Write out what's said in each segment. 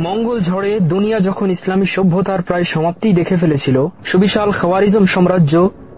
মঙ্গল ঝড়ে দুনিয়া যখন ইসলামী সভ্যতার প্রায় সমাপ্তি দেখে ফেলেছিল সুবিশাল খাওয়ারিজম সাম্রাজ্য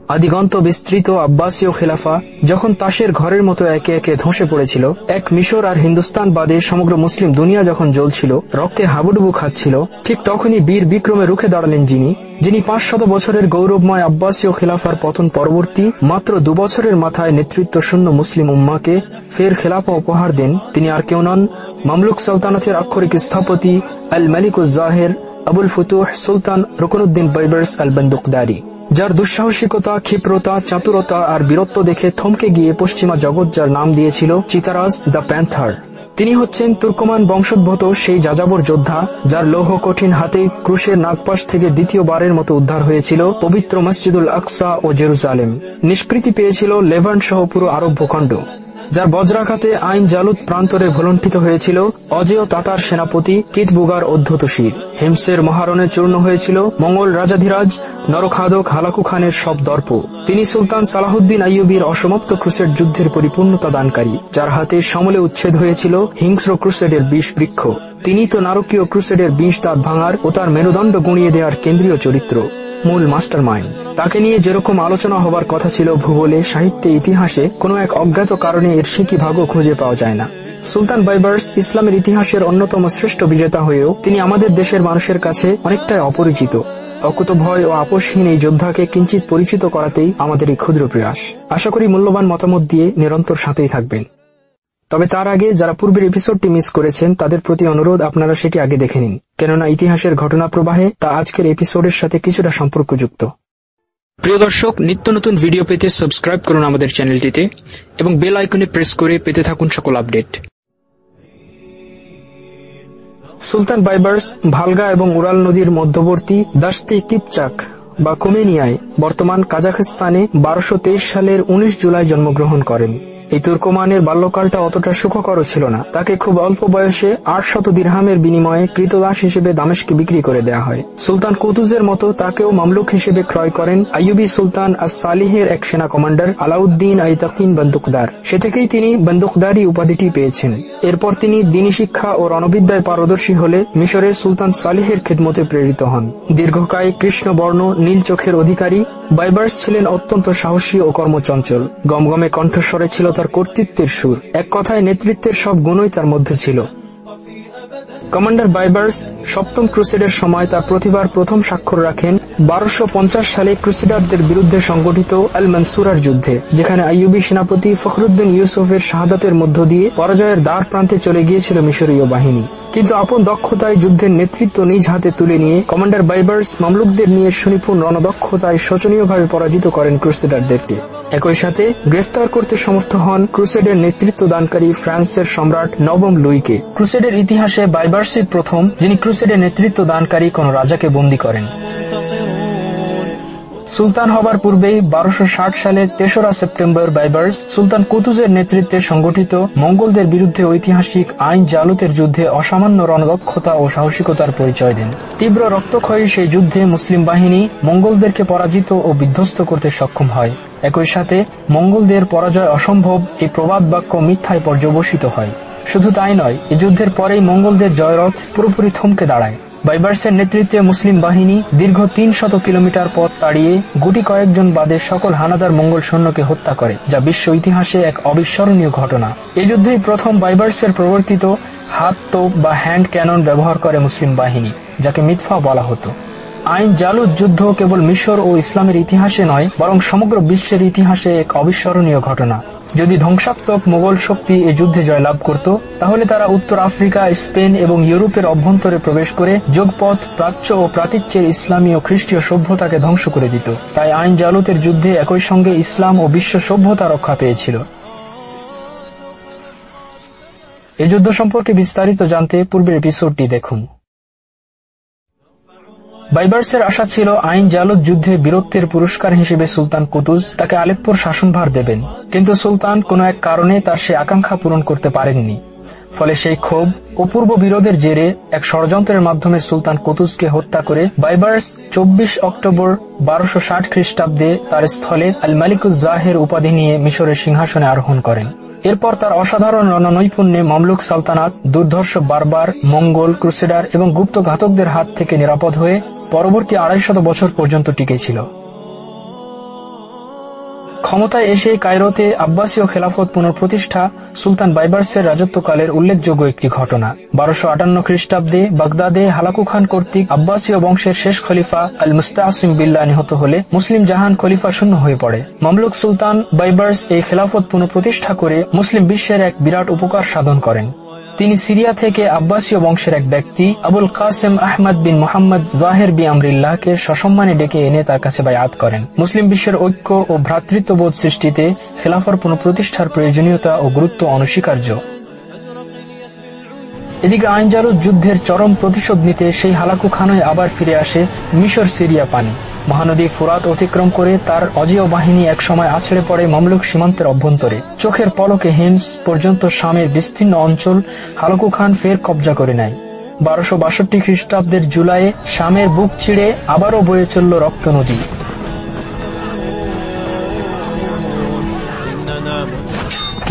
আদিগন্ত বিস্তৃত আব্বাসীয় খেলাফা, যখন তাসের ঘরের মতো একে একে ধসে পড়েছিল, এক মিশর আর হিন্দুস্তান বাদে সমগ্র মুসলিম দুনিয়া যখন জ্বলছিল, রক্তে হাবুডুবু খাচ্ছিল, ঠিক তখনই বীর বিক্রমে রুখে দাঁড়ালেন যিনি যিনি পাঁচশত বছরের গৌরবময় আব্বাসীয় খেলাফার পতন পরবর্তী, মাত্র দুবছরের মাথায় নেতৃত্ব শূন্য মুসলিম উম্মাকে ফের খেলাফা উপহার দেন, তিনি আর কেউ নন, মামলুক সালতানাতের আক্ষরিক স্থপতি আল মালিকুজ্জাহের আবুল ফুতুহ সুলতান রুকনুদ্দিন বাইবার্স আল বন্দুকদারি যার দুঃসাহসিকতা, ক্ষিপ্রতা, চাতুরতা আর বীরত্ব দেখে থমকে গিয়ে পশ্চিমা জগৎ যার নাম দিয়েছিল চিতারাজ দ্য প্যান্থার। তিনি হচ্ছেন তুর্কমান বংশোদ্ভূত সেই যাযাবর যোদ্ধা, যার লৌহ কঠিন হাতে ক্রুশের নাগপাশ থেকে দ্বিতীয়বারের মতো উদ্ধার হয়েছিল পবিত্র মসজিদুল আকসা ও জেরুজালেম। নিষ্কৃতি পেয়েছিল লেভান সহ পুরো আরব ভূখণ্ড। যার বজ্রাঘাতে আইন জালুদ প্রান্তরে ভুলণ্ঠিত হয়েছিল, অজেয় তাতার সেনাপতি কিতবুগার অধ্যত শির হিমসের মহারণে চূর্ণ হয়েছিল মঙ্গল রাজাধিরাজ নরখাদক হালাকু খানের সব দর্প। তিনি সুলতান সালাহুদ্দিন আইয়ুবির অসমাপ্ত ক্রুসেড যুদ্ধের পরিপূর্ণতা দানকারী, যার হাতে সমলে উচ্ছেদ হয়েছিল হিংস্র ক্রুসেডের বিষ বৃক্ষ। তিনি তো নারকীয় ক্রুসেডের বিষ দাঁত ভাঙার ও তার মেরুদণ্ড গুঁড়িয়ে দেওয়ার কেন্দ্রীয় চরিত্র। মূল মাস্টার মাইন্ড তাকে নিয়ে যেরকম আলোচনা হবার কথা ছিল ভূগোলে, সাহিত্যে, ইতিহাসে, কোনো এক অজ্ঞাত কারণে এর সিকি ভাগও খুঁজে পাওয়া যায় না। সুলতান বাইবার্স ইসলামের ইতিহাসের অন্যতম শ্রেষ্ঠ বিজেতা হয়েও তিনি আমাদের দেশের মানুষের কাছে অনেকটাই অপরিচিত। অকুত ভয় ও আপোষহীন এই যোদ্ধাকে কিঞ্চিত পরিচিত করাতেই আমাদের এই ক্ষুদ্র প্রয়াস। আশা করি মূল্যবান মতামত দিয়ে নিরন্তর সাথেই থাকবেন। তবে তার আগে যারা পূর্বের এপিসোডটি মিস করেছেন, তাদের প্রতি অনুরোধ, আপনারা সেটি আগে দেখে নিন। কেননা ইতিহাসের ঘটনা প্রবাহে তা আজকের এপিসোডের সাথে কিছুটা সম্পর্কযুক্ত। প্রিয় দর্শক, নিত্য নতুন ভিডিও পেতে সাবস্ক্রাইব করুন আমাদের চ্যানেলটিতে এবং বেল আইকনে প্রেস করে পেতে থাকুন সকল আপডেট সুলতান বাইবার্স, ভালগা এবং উরাল নদীর মধ্যবর্তী দাস্তি কিপচাক বা কোমেনিয়ায় বর্তমান কাজাখস্তানে বারোশো সালের ১৯ জুলাই জন্মগ্রহণ করেন। এই তুর্কমানের বাল্যকালটা অতটা সুখকর ছিল না। তাকে খুব অল্প বয়সে আট শত দিরহামের বিনিময়ে কৃতদাস হিসেবে দামেশকে বিক্রি করে দেওয়া হয়। সুলতান কুতুজের মতো তাকেও মামলুক হিসেবে ক্রয় করেন আইয়ুবি সুলতান আস সালিহের এক সেনা কমান্ডার আলাউদ্দিন আইতাকিন বন্দুকদার। সে থেকেই তিনি বন্দুকদারি উপাধিটি পেয়েছেন। এরপর তিনি দিনী শিক্ষা ও রণবিদ্যায় পারদর্শী হলে মিশরের সুলতান সালিহের খেদমতে প্রেরিত হন। দীর্ঘকায় কৃষ্ণবর্ণ, নীল চোখের অধিকারী, বাইবার্স ছিলেন অত্যন্ত সাহসী ও কর্মচঞ্চল। গমগমে কণ্ঠস্বরে ছিল তার কর্তৃত্বের সুর, এক কথায় নেতৃত্বের সব গুণই তার মধ্যে ছিল। কমান্ডার বাইবার্স সপ্তম ক্রুসেডের সময় তার প্রতিবার প্রথম স্বাক্ষর রাখেন বারোশো সালে ক্রুসেডারদের বিরুদ্ধে সংগঠিত আল মনসুরার যুদ্ধে, যেখানে আইয়ুবি সেনাপতি ফখরুদ্দিন ইউসুফের শাহাদাতের মধ্য দিয়ে পরাজয়ের দ্বার প্রান্তে চলে গিয়েছিল মিশরীয় বাহিনী। কিন্তু আপন দক্ষতায় যুদ্ধের নেতৃত্ব নিজ হাতে তুলে নিয়ে কমান্ডার বাইবার্স মামলুকদের নিয়ে সুনিপুণ রণদক্ষতায় শোচনীয়ভাবে পরাজিত করেন ক্রুসেডারদেরকে। একই সাথে গ্রেফতার করতে সমর্থ হন ক্রুসেডের নেতৃত্ব দানকারী ফ্রান্সের সম্রাট নবম লুইকে। ক্রুসেডের ইতিহাসে বাইবার্সির প্রথম, যিনি ক্রুসেডের নেতৃত্ব দানকারী কোন রাজাকে বন্দী করেন। সুলতান হবার পূর্বেই বারোশো সালের তেসরা সেপ্টেম্বর বাইবার্স সুলতান কুতুজের নেতৃত্বে সংগঠিত মঙ্গলদের বিরুদ্ধে ঐতিহাসিক আইন জালুতের যুদ্ধে অসামান্য রণদক্ষতা ও সাহসিকতার পরিচয় দেন। তীব্র রক্তক্ষয়ী সেই যুদ্ধে মুসলিম বাহিনী মঙ্গলদেরকে পরাজিত ও বিধ্বস্ত করতে সক্ষম হয়। একই সাথে মঙ্গলদের পরাজয় অসম্ভব, এই প্রবাদ বাক্য মিথ্যায় পর্যবসিত হয়। শুধু তাই নয় এই যুদ্ধের পরেই মঙ্গলদের জয়রথ পুরোপুরি থমকে দাঁড়ায়। বাইবার্সের নেতৃত্বে মুসলিম বাহিনী দীর্ঘ তিন শত কিলোমিটার পথ তাড়িয়ে গুটি কয়েকজন বাদে সকল হানাদার মঙ্গল সৈন্যকে হত্যা করে, যা বিশ্ব ইতিহাসে এক অবিস্মরণীয় ঘটনা। এই যুদ্ধেই প্রথম বাইবার্সের প্রবর্তিত হাত, তোপ বা হ্যান্ড ক্যানন ব্যবহার করে মুসলিম বাহিনী, যাকে মিথফা বলা হতো। আইন জালুদ যুদ্ধ কেবল মিশর ও ইসলামের ইতিহাসে নয়, বরং সমগ্র বিশ্বের ইতিহাসে এক অবিস্মরণীয় ঘটনা। যদি ধ্বংসাত্মক মোগল শক্তি এই যুদ্ধে জয়লাভ করত, তাহলে তারা উত্তর আফ্রিকা, স্পেন এবং ইউরোপের অভ্যন্তরে প্রবেশ করে যোগপথ, প্রাচ্য ও প্রাতীচ্যের ইসলামী ও খ্রিস্টীয় সভ্যতাকে ধ্বংস করে দিত। তাই আইন জালুতের যুদ্ধে একই সঙ্গে ইসলাম ও বিশ্ব সভ্যতা রক্ষা পেয়েছিল। এই যুদ্ধ সম্পর্কে বিস্তারিত জানতে পূর্বের এপিসোডটি দেখুন। বাইবার্সের আশা ছিল আইন জালুদ যুদ্ধে বীরত্বের পুরস্কার হিসেবে সুলতান কুতুজ তাকে আলেপ্পোর শাসনভার দেবেন। কিন্তু সুলতান কোনো এক কারণে তার সে আকাঙ্ক্ষা পূরণ করতে পারেননি। ফলে সেই ক্ষোভ অপূর্ব বিরোধের জেরে এক ষড়যন্ত্রের মাধ্যমে সুলতান কুতুজকে হত্যা করে বাইবার্স চব্বিশ অক্টোবর বারোশো ষাট খ্রিস্টাব্দে তার স্থলে আল মালিকুজ্জাহের উপাধি নিয়ে মিশরের সিংহাসনে আরোহণ করেন। এরপর তার অসাধারণ রণনৈপুণ্যে মামলুক সালতানাত দুর্ধর্ষ বারবার, মঙ্গল, ক্রুসেডার এবং গুপ্ত ঘাতকদের হাত থেকে নিরাপদ হয়ে পরবর্তী আড়াইশত বছর পর্যন্ত টিকেছিল ক্ষমতায় এসে কায়রোতে আব্বাসীয় খেলাফত পুনঃপ্রতিষ্ঠা সুলতান বাইবার্সের রাজত্বকালের উল্লেখযোগ্য একটি ঘটনা। বারোশো আটান্ন খ্রিস্টাব্দে বাগদাদে হালাকু খান কর্তৃক আব্বাসীয় বংশের শেষ খলিফা আল মুস্তাহসিম বিল্লা নিহত হলে মুসলিম জাহান খলিফা শূন্য হয়ে পড়ে। মামলুক সুলতান বাইবার্স এই খেলাফত পুনঃপ্রতিষ্ঠা করে মুসলিম বিশ্বের এক বিরাট উপকার সাধন করেন। তিনি সিরিয়া থেকে আব্বাসীয় বংশের এক ব্যক্তি, Abul Qasem Ahmad bin Mohammad Zaher B আমরিল্লাহকে সসম্মানে ডেকে এনে তার কাছে বায়াত করেন। মুসলিম বিশ্বের ঐক্য ও ভ্রাতৃত্ববোধ সৃষ্টিতে খেলাফর পুনঃপ্রতিষ্ঠার প্রয়োজনীয়তা ও গুরুত্ব অনস্বীকার্য। এদিকে আইনজারুদ যুদ্ধের চরম প্রতিশোধ নিতে সেই হালাকু খানয় আবার ফিরে আসে মিশর সিরিয়া পানি। মহানদী ফুরাত অতিক্রম করে তার অজেয় বাহিনী একসময় আছড়ে পড়ে মামলুক সীমান্তের অভ্যন্তরে। চোখের পলকে হিমস পর্যন্ত শামের বিস্তীর্ণ অঞ্চল হালকু খান ফের কবজা করে নেয়। বারোশো বাষট্টি খ্রিস্টাব্দের জুলাইয়ে শামের বুক ছিঁড়ে আবারও বয়ে চলল রক্ত নদী।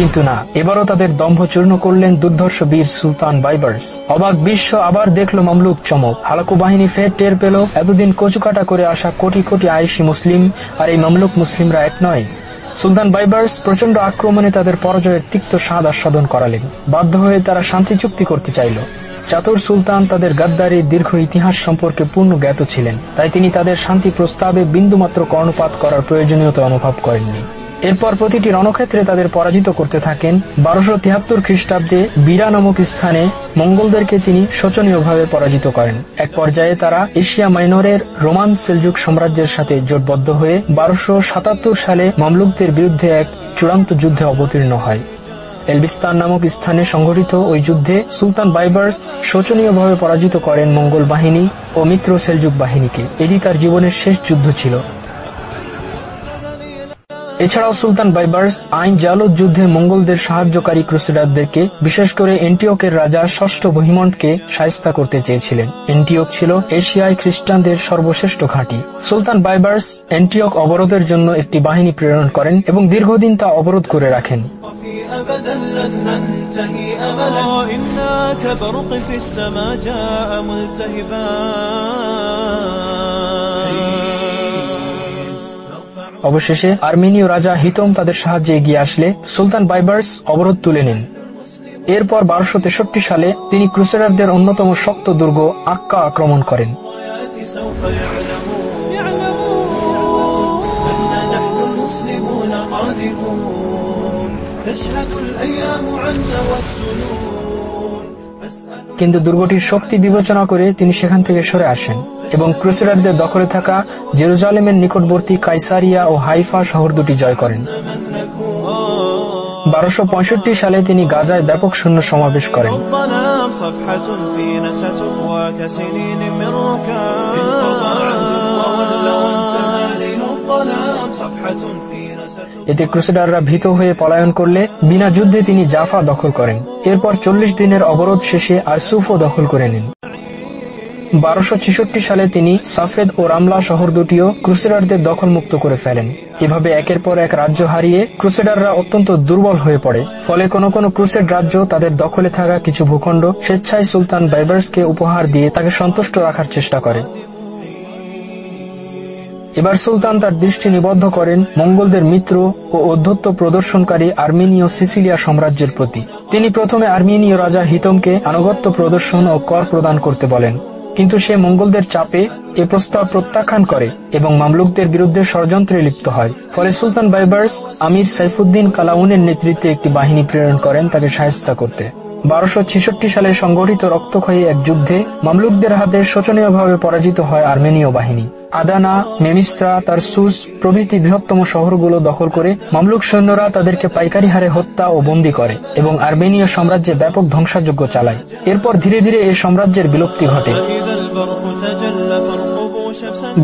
কিন্তু না। এবারও তাদের দম্ভ চূর্ণ করলেন দুর্ধর্ষ বীর সুলতান বাইবার্স। অবাক বিশ্ব আবার দেখল মামলুক চমক। হালাকু বাহিনী ফের টের পেল, এতদিন কচুকাটা করে আসা কোটি কোটি আয়েশি মুসলিম, আর এই মামলুক মুসলিমরা এক নয়। সুলতান বাইবার্স প্রচণ্ড আক্রমণে তাদের পরাজয়ের তিক্ত স্বাদ আস্বাদন করালেন। বাধ্য হয়ে তারা শান্তি চুক্তি করতে চাইল। চাতুর সুলতান তাদের গাদ্দারির দীর্ঘ ইতিহাস সম্পর্কে পূর্ণ জ্ঞাত ছিলেন। তাই তিনি তাদের শান্তি প্রস্তাবে বিন্দুমাত্র কর্ণপাত করার প্রয়োজনীয়তা অনুভব করেননি। এরপর প্রতিটি রণক্ষেত্রে তাদের পরাজিত করতে থাকেন। বারোশো তিয়াত্তর খ্রিস্টাব্দে বীরা নামক স্থানে মঙ্গলদেরকে তিনি শোচনীয়ভাবে পরাজিত করেন। এক পর্যায়ে তারা এশিয়া মাইনরের রোমান সেলজুক সাম্রাজ্যের সাথে জোটবদ্ধ হয়ে বারোশো সাতাত্তর সালে মামলুকদের বিরুদ্ধে এক চূড়ান্ত যুদ্ধে অবতীর্ণ হয়। এলবিস্তান নামক স্থানে সংঘটিত ওই যুদ্ধে সুলতান বাইবার্স শোচনীয়ভাবে পরাজিত করেন মঙ্গল বাহিনী ও মিত্র সেলজুক বাহিনীকে। এটি তার জীবনের শেষ যুদ্ধ ছিল। এছাড়াও সুলতান বাইবার্স আইন জালুদ যুদ্ধে মঙ্গলদের সাহায্যকারী ক্রুসেডারদেরকে বিশেষ করে এন্টিওকের রাজা ষষ্ঠ বহিমন্টকে সায়স্তা করতে চেয়েছিলেন এন্টিওক ছিল এশিয়ায় খ্রিস্টানদের সর্বশ্রেষ্ঠ ঘাঁটি সুলতান বাইবার্স এন্টিওক অবরোধের জন্য একটি বাহিনী প্রেরণ করেন এবং দীর্ঘদিন তা অবরোধ করে রাখেন أبدا لن ننتهي أبدا إنا كبرق في السماء جاء ملتهبا অবশেষে আর্মেনীয় রাজা হিতম তাদের সাহায্যে এগিয়ে আসলে সুলতান বাইবার্স অবরোধ তুলে নেন এরপর বারোশো তেষট্টি সালে তিনি ক্রুসেডারদের অন্যতম শক্ত দুর্গ আক্কা আক্রমণ করেন الآيات سوف يعلمون يعلمون أن نحن المسلمون قادمون تشهد الأيام عنا والسنون فاسألوا কিন্তু দুর্গটির শক্তি বিবেচনা করে তিনি সেখান থেকে সরে আসেন এবং ক্রুসেডারদের দখলে থাকা জেরুজালেমের নিকটবর্তী কাইসারিয়া ও হাইফা শহর দুটি জয় করেন বারোশো সালে তিনি গাজায় ব্যাপক সৈন্য সমাবেশ করেন الظلام صفحة এতে ক্রুসেডাররা ভীত হয়ে পলায়ন করলে বিনা যুদ্ধে তিনি জাফা দখল করেন। এরপর চল্লিশ দিনের অবরোধ শেষে আরসুফও দখল করে নেন। বারোশো সালে তিনি সাফেদ ও রামলা শহর দুটিও ক্রুসেডারদের দখলমুক্ত করে ফেলেন। এভাবে একের পর এক রাজ্য হারিয়ে ক্রুসেডাররা অত্যন্ত দুর্বল হয়ে পড়ে। ফলে কোন কোন ক্রুসেড রাজ্য তাদের দখলে থাকা কিছু ভূখণ্ড স্বেচ্ছায় সুলতান বাইবার্সকে উপহার দিয়ে তাকে সন্তুষ্ট রাখার চেষ্টা করে। এবার সুলতান তার দৃষ্টি নিবদ্ধ করেন মঙ্গলদের মিত্র ও অধ্যত্ত প্রদর্শনকারী আর্মেনীয় সিসিলিয়া সাম্রাজ্যের প্রতি। তিনি প্রথমে আর্মেনীয় রাজা হিতমকে আনুগত্য প্রদর্শন ও কর প্রদান করতে বলেন। কিন্তু সে মঙ্গলদের চাপে এ প্রস্তাব প্রত্যাখ্যান করে এবং মামলুকদের বিরুদ্ধে ষড়যন্ত্রে লিপ্ত হয়। ফলে সুলতান বাইবার্স আমির সাইফুদ্দিন কালাউনের নেতৃত্বে একটি বাহিনী প্রেরণ করেন তাকে সাহায্য করতে। বারোশো সালে সংগঠিত রক্তক্ষয়ী এক যুদ্ধে মামলুকদের হাতে শোচনীয়ভাবে পরাজিত হয় আর্মেনীয় বাহিনী। আদানা মেমিস্ত্রা তারসুস প্রভৃতি বৃহত্তম শহরগুলো দখল করে মামলুক সৈন্যরা তাদেরকে পাইকারি হারে হত্যা ও বন্দী করে এবং আর্মেনীয় সাম্রাজ্যে ব্যাপক ধ্বংসাযজ্ঞ চালায়। এরপর ধীরে ধীরে এই সাম্রাজ্যের বিলুপ্তি ঘটে।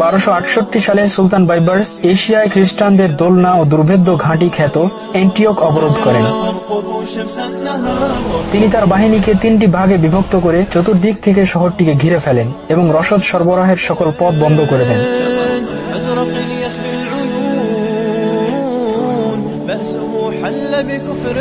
বারোশো আটষট্টি সালে সুলতান বাইবার্স এশিয়ায় খ্রিস্টানদের দোলনা ও দুর্ভেদ্য ঘাঁটি খ্যাত এন্টিওক অবরোধ করেন فارقبوا شمس النهار তিনি তার বাহিনীকে তিনটি ভাগে বিভক্ত করে চতুর্দিক থেকে শহরটিকে ঘিরে ফেলেন এবং রসদ সরবরাহের সকল পথ বন্ধ করে দেন أزرق يسبي العيون بأسه حل بكفر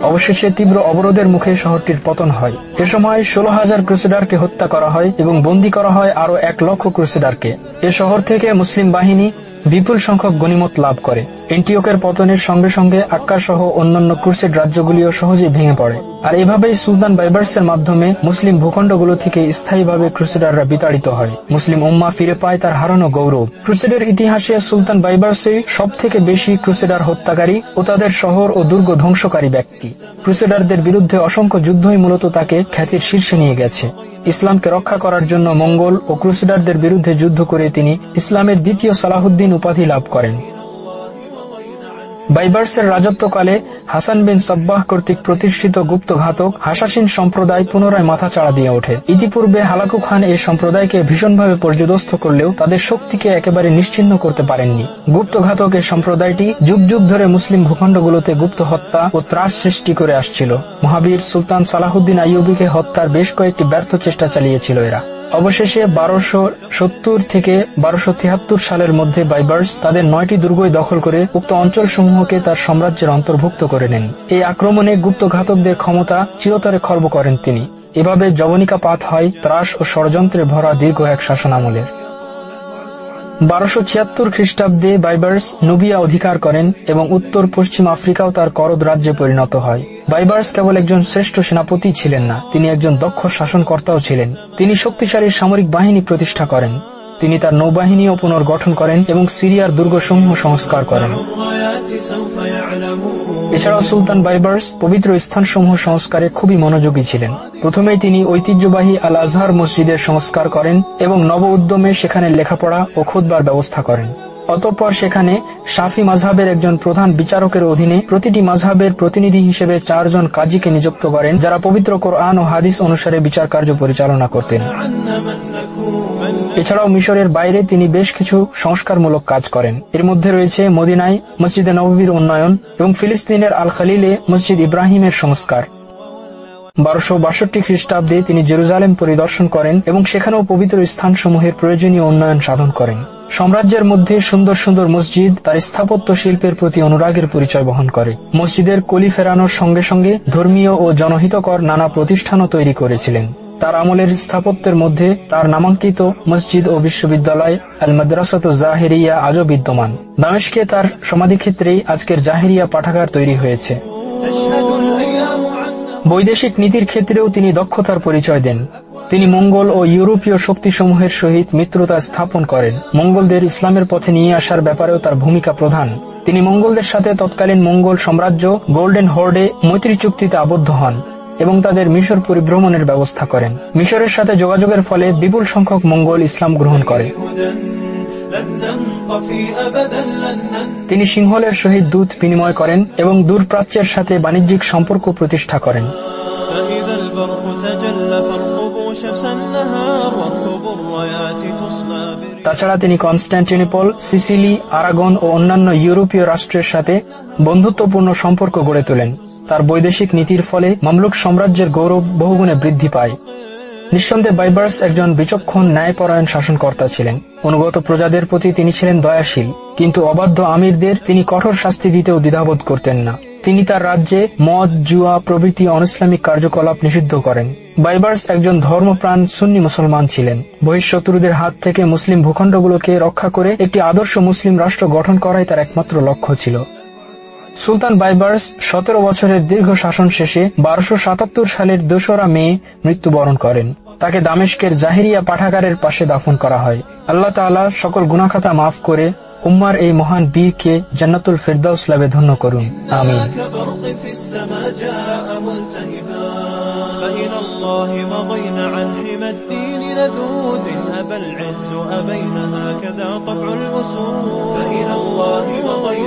অবশেষে তীব্র অবরোধের মুখে শহরটির পতন হয়। এ সময় ষোলো হাজার ক্রুসেডারকে হত্যা করা হয় এবং বন্দী করা হয় আরও এক লক্ষ ক্রুসেডারকে। এ শহর থেকে মুসলিম বাহিনী বিপুল সংখ্যক গণিমত লাভ করে। এন্টিওকের পতনের সঙ্গে সঙ্গে আক্কা সহ অন্যান্য ক্রুসেড রাজ্যগুলিও সহজে ভেঙে পড়ে। আর এভাবেই সুলতান বাইবার্সের মাধ্যমে মুসলিম ভূখণ্ডগুলো থেকে স্থায়ীভাবে ক্রুসেডাররা বিতাড়িত হয়। মুসলিম উম্মা ফিরে পায় তার হারানো গৌরব। ক্রুসেডের ইতিহাসে সুলতান বাইবার্সই সব থেকে বেশি ক্রুসেডার হত্যাকারী ও তাদের শহর ও দুর্গ ধ্বংসকারী ব্যক্তি। ক্রুসেডারদের বিরুদ্ধে অসংখ্য যুদ্ধই মূলত তাকে খ্যাতির শীর্ষে নিয়ে গেছে। ইসলামকে রক্ষা করার জন্য মঙ্গল ও ক্রুসেডারদের বিরুদ্ধে যুদ্ধ করে তিনি ইসলামের দ্বিতীয় সালাহুদ্দিন উপাধি লাভ করেন। বাইবার্সের রাজত্বকালে হাসান বিন সব্বাহ কর্তৃক প্রতিষ্ঠিত গুপ্ত ঘাতক হাসাসিন সম্প্রদায় পুনরায় মাথা চাড়া দিয়ে ওঠে। ইতিপূর্বে হালাকু খান এই সম্প্রদায়কে ভীষণভাবে পর্যদস্ত করলেও তাদের শক্তিকে একেবারে নিশ্চিন্ন করতে পারেননি। গুপ্ত ঘাতক এই সম্প্রদায়টি যুগ যুগ ধরে মুসলিম ভূখণ্ডগুলোতে গুপ্ত হত্যা ও ত্রাস সৃষ্টি করে আসছিল। মহাবীর সুলতান সালাহুদ্দিন আইয়ুবিকে হত্যার বেশ কয়েকটি ব্যর্থ চেষ্টা চালিয়েছিল এরা। অবশেষে বারোশো সত্তর থেকে বারোশো তিয়াত্তর সালের মধ্যে বাইবার্স তাদের নয়টি দুর্গই দখল করে উক্ত অঞ্চলসমূহকে তার সাম্রাজ্যের অন্তর্ভুক্ত করে নেন। এই আক্রমণে গুপ্ত ঘাতকদের ক্ষমতা চিরতরে খর্ব করেন তিনি। এভাবে জবনিকা পাত হয় ত্রাস ও ষড়যন্ত্রে ভরা দীর্ঘ এক শাসনামলের। বারোশো ছিয়াত্তর খ্রিস্টাব্দে বাইবার্স নুবিয়া অধিকার করেন এবং উত্তর পশ্চিম আফ্রিকাও তার করদ রাজ্যে পরিণত হয়। বাইবার্স কেবল একজন শ্রেষ্ঠ সেনাপতি ছিলেন না, তিনি একজন দক্ষ শাসনকর্তাও ছিলেন। তিনি শক্তিশালী সামরিক বাহিনী প্রতিষ্ঠা করেন। তিনি তার নৌবাহিনীও পুনর্গঠন করেন এবং সিরিয়ার দুর্গসমূহ সংস্কার করেন। এছাড়াও সুলতান বাইবার্স পবিত্র স্থানসমূহ সংস্কারে খুবই মনোযোগী ছিলেন। প্রথমে তিনি ঐতিহ্যবাহী আল আজহার মসজিদের সংস্কার করেন এবং নব উদ্যমে সেখানে লেখাপড়া ও খুদবার ব্যবস্থা করেন। অতঃপর সেখানে সাফি মাঝহাবের একজন প্রধান বিচারকের অধীনে প্রতিটি মাঝহাবের প্রতিনিধি হিসেবে চারজন কাজীকে নিযুক্ত করেন, যারা পবিত্র কোরআন ও হাদিস অনুসারে বিচার কার্য পরিচালনা করতেন। এছাড়াও মিশরের বাইরে তিনি বেশ কিছু সংস্কারমূলক কাজ করেন। এর মধ্যে রয়েছে মদিনায় মসজিদে নববীর উন্নয়ন এবং ফিলিস্তিনের আল খালিলে মসজিদ ইব্রাহিমের সংস্কার। বারোশো বাষট্টি খ্রিস্টাব্দে তিনি জেরুজালেম পরিদর্শন করেন এবং সেখানেও পবিত্র স্থানসমূহের প্রয়োজনীয় উন্নয়ন সাধন করেন। সাম্রাজ্যের মধ্যে সুন্দর সুন্দর মসজিদ তার স্থাপত্য শিল্পের প্রতি অনুরাগের পরিচয় বহন করে। মসজিদের কলি ফেরানোর সঙ্গে সঙ্গে ধর্মীয় ও জনহিতকর নানা প্রতিষ্ঠানও তৈরি করেছিলেন। তার আমলের স্থাপত্যের মধ্যে তার নামাঙ্কিত মসজিদ ও বিশ্ববিদ্যালয় আল মাদ্রাসাত জাহেরিয়া আজও বিদ্যমান। দামেশকে তার সমাধিক্ষেত্রেই আজকের জাহেরিয়া পাঠাগার তৈরি হয়েছে। বৈদেশিক নীতির ক্ষেত্রেও তিনি দক্ষতার পরিচয় দেন। তিনি মঙ্গল ও ইউরোপীয় শক্তিসমূহের সহিত মিত্রতা স্থাপন করেন। মঙ্গলদের ইসলামের পথে নিয়ে আসার ব্যাপারেও তার ভূমিকা প্রধান। তিনি মঙ্গলদের সাথে তৎকালীন মঙ্গল সাম্রাজ্য গোল্ডেন হর্ডে মৈত্রী চুক্তিতে আবদ্ধ হন। এবং তাদের মিশর পরিভ্রমণের ব্যবস্থা করেন। মিশরের সাথে যোগাযোগের ফলে বিপুল সংখ্যক মঙ্গল ইসলাম গ্রহণ করে। তিনি সিংহলের সহিত দূত বিনিময় করেন এবং দূরপ্রাচ্যের সাথে বাণিজ্যিক সম্পর্ক প্রতিষ্ঠা করেন। তাছাড়া তিনি কনস্ট্যান্টিনোপল সিসিলি, আরাগন ও অন্যান্য ইউরোপীয় রাষ্ট্রের সাথে বন্ধুত্বপূর্ণ সম্পর্ক গড়ে তোলেন। তার বৈদেশিক নীতির ফলে মামলুক সাম্রাজ্যের গৌরব বহুগুণে বৃদ্ধি পায়। নিঃসন্দেহে বাইবার্স একজন বিচক্ষণ ন্যায়পরায়ণ শাসনকর্তা ছিলেন। অনুগত প্রজাদের প্রতি তিনি ছিলেন দয়াশীল, কিন্তু অবাধ্য আমিরদের তিনি কঠোর শাস্তি দিতেও দ্বিধাবোধ করতেন না। তিনি তার রাজ্যে মদ, জুয়া, প্রভৃতি অনইসলামিক কার্যকলাপ নিষিদ্ধ করেন। বাইবার্স একজন ধর্মপ্রাণ সুন্নি মুসলমান ছিলেন। বহিঃশত্রুদের হাত থেকে মুসলিম ভূখণ্ডগুলোকে রক্ষা করে একটি আদর্শ মুসলিম রাষ্ট্র গঠন করাই তার একমাত্র লক্ষ্য ছিল। সুলতান বাইবার্স সতেরো বছরের দীর্ঘ শাসন শেষে বারোশো সাতাত্তর সালের দোসরা মে মৃত্যুবরণ করেন। তাকে দামেস্কের জাহিরিয়া পাঠাগারের পাশে দাফন করা হয়। আল্লাহ তাআলা সকল গুনাখাতা মাফ করে উম্মার এই মহান বীরকে জান্নাতুল ফেরদাউস লাভে ধন্য করুন আমিন كبرق في السماء جاء ملتهبا فإلى الله مضينا